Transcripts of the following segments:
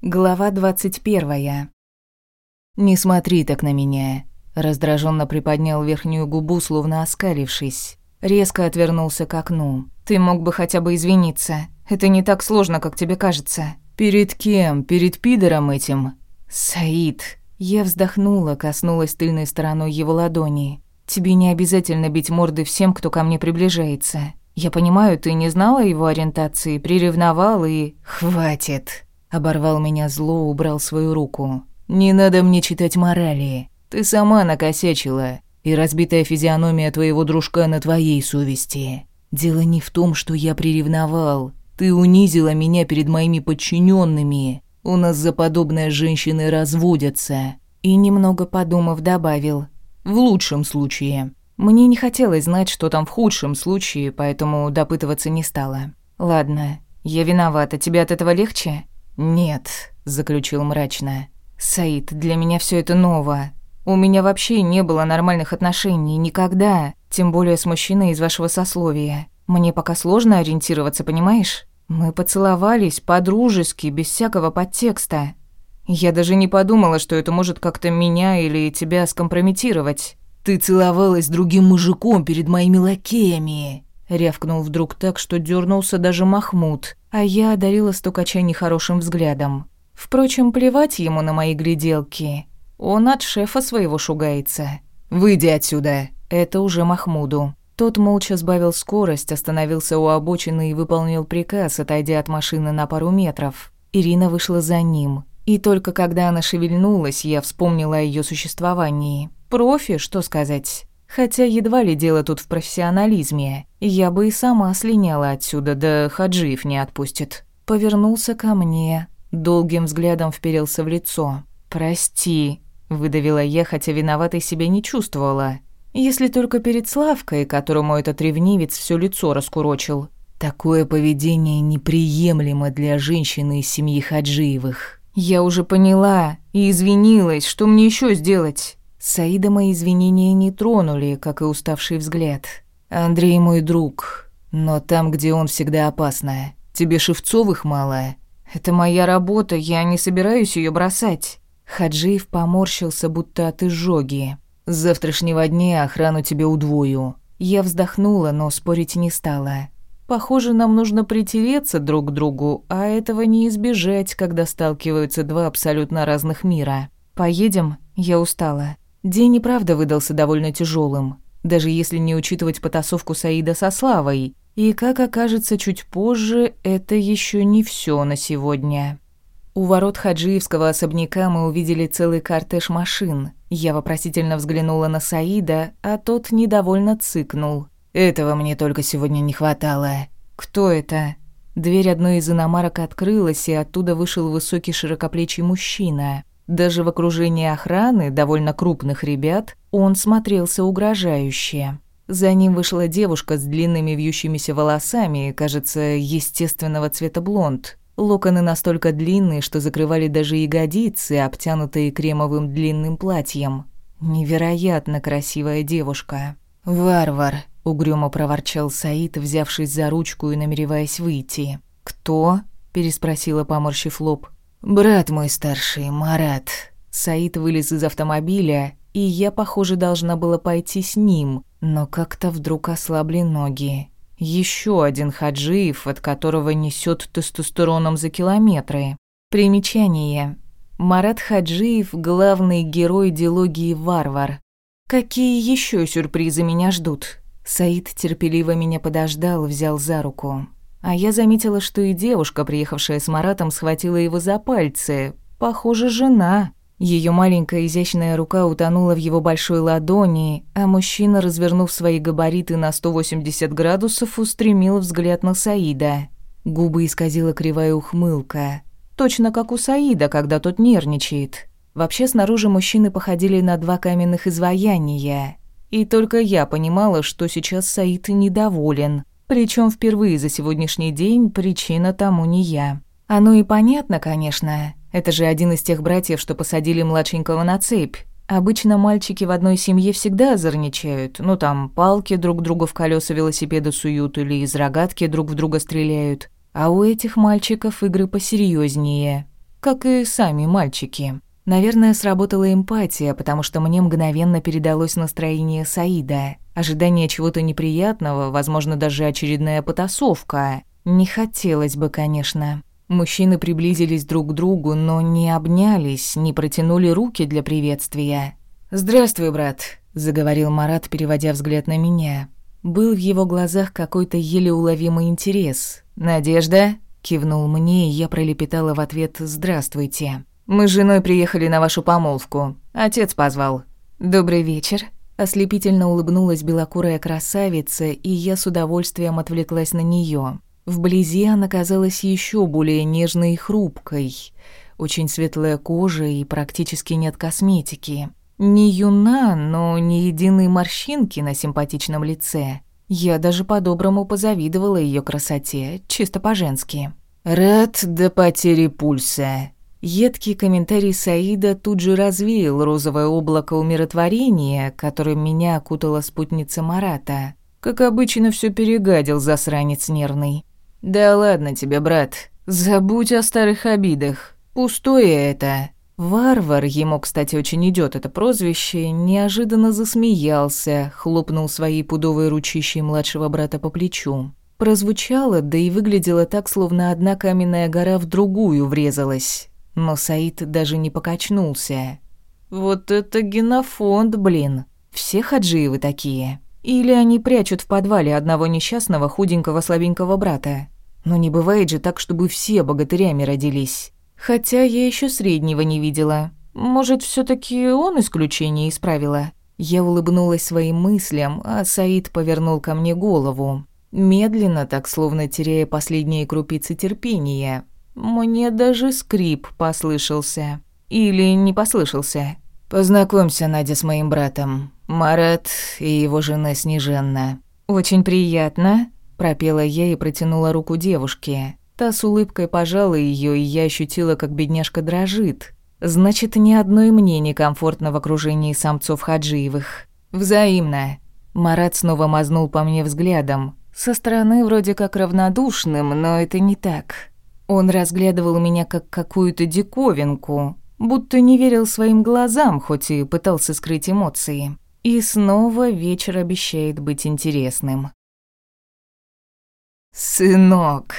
Глава двадцать первая. «Не смотри так на меня», — раздраженно приподнял верхнюю губу, словно оскалившись. Резко отвернулся к окну. «Ты мог бы хотя бы извиниться. Это не так сложно, как тебе кажется». «Перед кем? Перед пидором этим?» «Саид». Я вздохнула, коснулась тыльной стороной его ладони. «Тебе не обязательно бить морды всем, кто ко мне приближается. Я понимаю, ты не знала его ориентации, приревновал и...» «Хватит!» Оборвал меня зло, убрал свою руку. «Не надо мне читать морали. Ты сама накосячила, и разбитая физиономия твоего дружка на твоей совести. Дело не в том, что я приревновал. Ты унизила меня перед моими подчиненными. У нас за подобное женщины разводятся». И немного подумав, добавил. «В лучшем случае». Мне не хотелось знать, что там в худшем случае, поэтому допытываться не стала. «Ладно, я виновата. Тебе от этого легче?» «Нет», — заключил мрачно. «Саид, для меня все это ново. У меня вообще не было нормальных отношений, никогда, тем более с мужчиной из вашего сословия. Мне пока сложно ориентироваться, понимаешь? Мы поцеловались по-дружески, без всякого подтекста. Я даже не подумала, что это может как-то меня или тебя скомпрометировать. Ты целовалась с другим мужиком перед моими лакеями, Рявкнул вдруг так, что дернулся даже Махмуд, а я одарила стукача нехорошим взглядом. Впрочем, плевать ему на мои гляделки. Он от шефа своего шугается. «Выйди отсюда!» Это уже Махмуду. Тот молча сбавил скорость, остановился у обочины и выполнил приказ, отойдя от машины на пару метров. Ирина вышла за ним. И только когда она шевельнулась, я вспомнила о её существовании. Профи, что сказать. Хотя едва ли дело тут в профессионализме. Я бы и сама слиняла отсюда, да Хаджиев не отпустит. Повернулся ко мне, долгим взглядом вперился в лицо. «Прости», — выдавила я, хотя виноватой себя не чувствовала. Если только перед Славкой, которому этот ревнивец все лицо раскурочил. Такое поведение неприемлемо для женщины из семьи Хаджиевых. Я уже поняла и извинилась, что мне еще сделать? Саида мои извинения не тронули, как и уставший взгляд. «Андрей мой друг, но там, где он, всегда опасно. Тебе Шевцовых мало?» «Это моя работа, я не собираюсь ее бросать». Хаджиев поморщился, будто от изжоги. «С завтрашнего дня охрану тебе удвою». Я вздохнула, но спорить не стала. Похоже, нам нужно притереться друг к другу, а этого не избежать, когда сталкиваются два абсолютно разных мира. «Поедем? Я устала». День и правда выдался довольно тяжелым, даже если не учитывать потасовку Саида со Славой. И, как окажется чуть позже, это еще не все на сегодня. У ворот хаджиевского особняка мы увидели целый кортеж машин. Я вопросительно взглянула на Саида, а тот недовольно цыкнул. «Этого мне только сегодня не хватало». «Кто это?» Дверь одной из иномарок открылась, и оттуда вышел высокий широкоплечий мужчина. Даже в окружении охраны, довольно крупных ребят, он смотрелся угрожающе. За ним вышла девушка с длинными вьющимися волосами, кажется, естественного цвета блонд. Локоны настолько длинные, что закрывали даже ягодицы, обтянутые кремовым длинным платьем. Невероятно красивая девушка. «Варвар», — угрюмо проворчал Саид, взявшись за ручку и намереваясь выйти. «Кто?» — переспросила, поморщив лоб. «Брат мой старший, Марат». Саид вылез из автомобиля, и я, похоже, должна была пойти с ним, но как-то вдруг ослабли ноги. Еще один Хаджиев, от которого несет тестостероном за километры. Примечание. Марат Хаджиев – главный герой дилогии «Варвар». Какие еще сюрпризы меня ждут? Саид терпеливо меня подождал, взял за руку. А я заметила, что и девушка, приехавшая с Маратом, схватила его за пальцы. Похоже, жена. Ее маленькая изящная рука утонула в его большой ладони, а мужчина, развернув свои габариты на 180 градусов, устремил взгляд на Саида. Губы исказила кривая ухмылка. Точно как у Саида, когда тот нервничает. Вообще, снаружи мужчины походили на два каменных изваяния. И только я понимала, что сейчас Саид недоволен. Причем впервые за сегодняшний день причина тому не я. Оно и понятно, конечно. Это же один из тех братьев, что посадили младшенького на цепь. Обычно мальчики в одной семье всегда озорничают. Ну там, палки друг другу в колеса велосипеда суют или из рогатки друг в друга стреляют. А у этих мальчиков игры посерьезнее. как и сами мальчики. Наверное, сработала эмпатия, потому что мне мгновенно передалось настроение Саида. Ожидание чего-то неприятного, возможно, даже очередная потасовка. Не хотелось бы, конечно. Мужчины приблизились друг к другу, но не обнялись, не протянули руки для приветствия. «Здравствуй, брат», — заговорил Марат, переводя взгляд на меня. Был в его глазах какой-то еле уловимый интерес. «Надежда?» — кивнул мне, и я пролепетала в ответ «Здравствуйте». Мы с женой приехали на вашу помолвку. Отец позвал. Добрый вечер. Ослепительно улыбнулась белокурая красавица, и я с удовольствием отвлеклась на нее. Вблизи она казалась еще более нежной и хрупкой. Очень светлая кожа и практически нет косметики. Не юна, но ни единой морщинки на симпатичном лице. Я даже по-доброму позавидовала ее красоте, чисто по-женски. «Рад до потери пульса», Едкий комментарий Саида тут же развеял розовое облако умиротворения, которым меня окутала спутница Марата. Как обычно, все перегадил засранец нервный. «Да ладно тебе, брат. Забудь о старых обидах. Пустое это». Варвар, ему, кстати, очень идет это прозвище, неожиданно засмеялся, хлопнул своей пудовой ручищей младшего брата по плечу. Прозвучало, да и выглядело так, словно одна каменная гора в другую врезалась но Саид даже не покачнулся. «Вот это генофонд, блин! Все хаджиевы такие. Или они прячут в подвале одного несчастного худенького слабенького брата. Но не бывает же так, чтобы все богатырями родились. Хотя я еще среднего не видела. Может, все таки он исключение исправила?» Я улыбнулась своим мыслям, а Саид повернул ко мне голову. Медленно, так словно теряя последние крупицы терпения, мне даже скрип послышался. Или не послышался. «Познакомься, Надя, с моим братом. Марат и его жена Снеженна». «Очень приятно», — пропела я и протянула руку девушке. Та с улыбкой пожала ее, и я ощутила, как бедняжка дрожит. Значит, ни одной мне некомфортно в окружении самцов Хаджиевых. Взаимно. Марат снова мазнул по мне взглядом. Со стороны вроде как равнодушным, но это не так. Он разглядывал меня как какую-то диковинку, будто не верил своим глазам, хоть и пытался скрыть эмоции. И снова вечер обещает быть интересным. «Сынок!»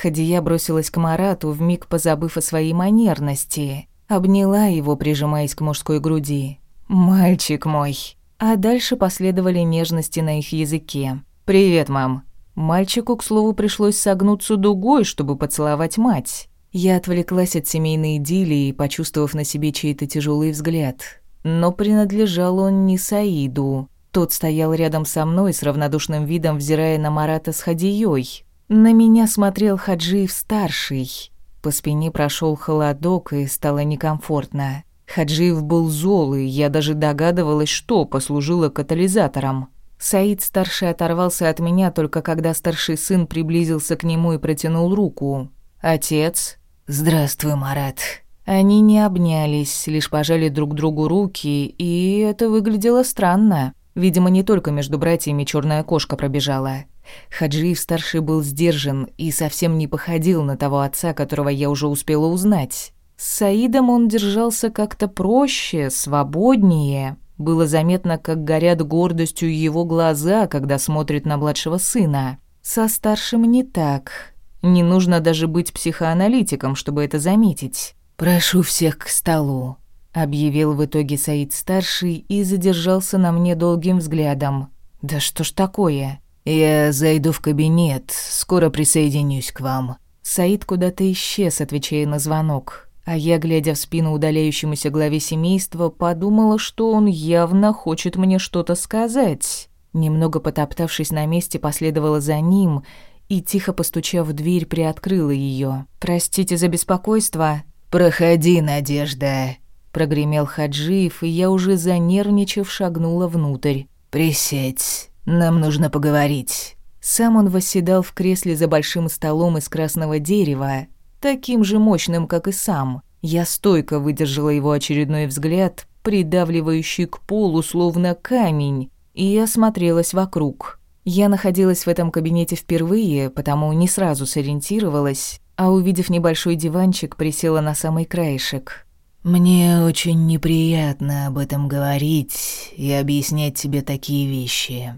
Хадия бросилась к Марату, вмиг позабыв о своей манерности. Обняла его, прижимаясь к мужской груди. «Мальчик мой!» А дальше последовали нежности на их языке. «Привет, мам!» Мальчику, к слову, пришлось согнуться дугой, чтобы поцеловать мать. Я отвлеклась от семейной идиллии, почувствовав на себе чей-то тяжелый взгляд. Но принадлежал он не Саиду. Тот стоял рядом со мной с равнодушным видом, взирая на Марата с Хадией. На меня смотрел Хаджиев-старший. По спине прошел холодок, и стало некомфортно. Хаджиев был зол, и я даже догадывалась, что послужило катализатором. Саид старший оторвался от меня только когда старший сын приблизился к нему и протянул руку. Отец. Здравствуй, Марат. Они не обнялись, лишь пожали друг другу руки, и это выглядело странно. Видимо, не только между братьями черная кошка пробежала. Хаджиев старший был сдержан и совсем не походил на того отца, которого я уже успела узнать. С Саидом он держался как-то проще, свободнее, было заметно, как горят гордостью его глаза, когда смотрит на младшего сына. Со старшим не так. Не нужно даже быть психоаналитиком, чтобы это заметить. «Прошу всех к столу», — объявил в итоге Саид-старший и задержался на мне долгим взглядом. «Да что ж такое?» «Я зайду в кабинет, скоро присоединюсь к вам». Саид куда-то исчез, отвечая на звонок. А я, глядя в спину удаляющемуся главе семейства, подумала, что он явно хочет мне что-то сказать. Немного потоптавшись на месте, последовала за ним и, тихо постучав в дверь, приоткрыла ее. «Простите за беспокойство». «Проходи, Надежда», — прогремел Хаджиев, и я уже занервничав шагнула внутрь. «Присядь, нам нужно поговорить». Сам он восседал в кресле за большим столом из красного дерева, таким же мощным, как и сам. Я стойко выдержала его очередной взгляд, придавливающий к полу словно камень, и осмотрелась вокруг. Я находилась в этом кабинете впервые, потому не сразу сориентировалась. а увидев небольшой диванчик, присела на самый краешек. «Мне очень неприятно об этом говорить и объяснять тебе такие вещи.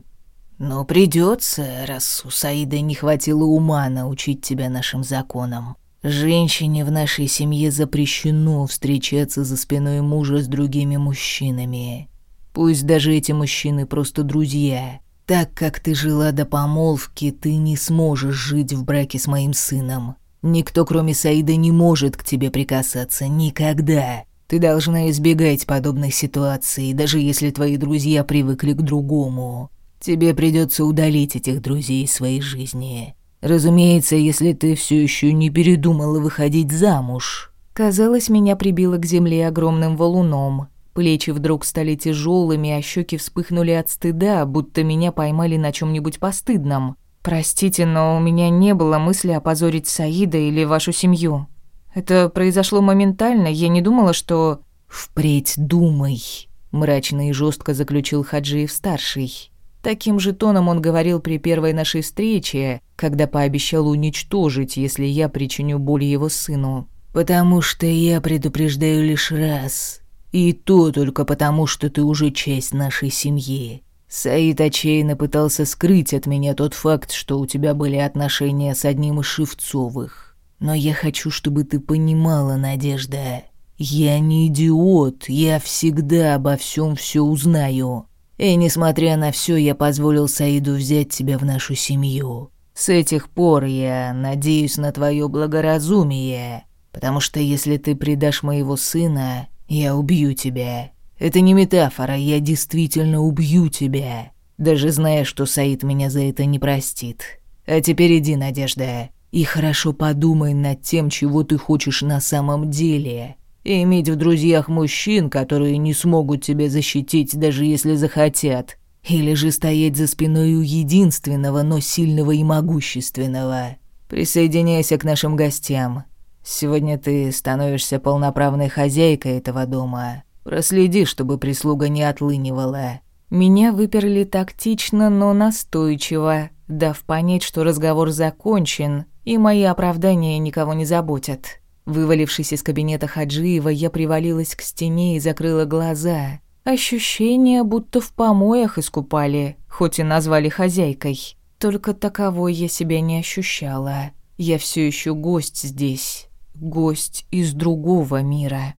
Но придется, раз у Саида не хватило ума научить тебя нашим законам. Женщине в нашей семье запрещено встречаться за спиной мужа с другими мужчинами. Пусть даже эти мужчины просто друзья. Так как ты жила до помолвки, ты не сможешь жить в браке с моим сыном. Никто, кроме Саида, не может к тебе прикасаться. Никогда. Ты должна избегать подобных ситуаций, даже если твои друзья привыкли к другому. Тебе придется удалить этих друзей из своей жизни. Разумеется, если ты все еще не передумала выходить замуж. Казалось, меня прибило к земле огромным валуном. Плечи вдруг стали тяжелыми, а щеки вспыхнули от стыда, будто меня поймали на чем нибудь постыдном. «Простите, но у меня не было мысли опозорить Саида или вашу семью. Это произошло моментально, я не думала, что...» «Впредь думай», — мрачно и жестко заключил Хаджиев-старший. Таким же тоном он говорил при первой нашей встрече, когда пообещал уничтожить, если я причиню боль его сыну. «Потому что я предупреждаю лишь раз. И то только потому, что ты уже часть нашей семьи. Саид отчаянно пытался скрыть от меня тот факт, что у тебя были отношения с одним из Шевцовых. Но я хочу, чтобы ты понимала, Надежда. Я не идиот, я всегда обо всем все узнаю. И несмотря на все, я позволил Саиду взять тебя в нашу семью. С этих пор я надеюсь на твое благоразумие, потому что если ты предашь моего сына, я убью тебя. Это не метафора, я действительно убью тебя. Даже зная, что Саид меня за это не простит. А теперь иди, Надежда, и хорошо подумай над тем, чего ты хочешь на самом деле. И иметь в друзьях мужчин, которые не смогут тебя защитить, даже если захотят. Или же стоять за спиной у единственного, но сильного и могущественного. Присоединяйся к нашим гостям. Сегодня ты становишься полноправной хозяйкой этого дома. Проследи, чтобы прислуга не отлынивала». Меня выперли тактично, но настойчиво, дав понять, что разговор закончен, и мои оправдания никого не заботят. Вывалившись из кабинета Хаджиева, я привалилась к стене и закрыла глаза. Ощущение, будто в помоях искупали, хоть и назвали хозяйкой. Только таковой я себя не ощущала. Я все еще гость здесь, гость из другого мира.